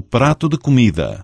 o prato de comida.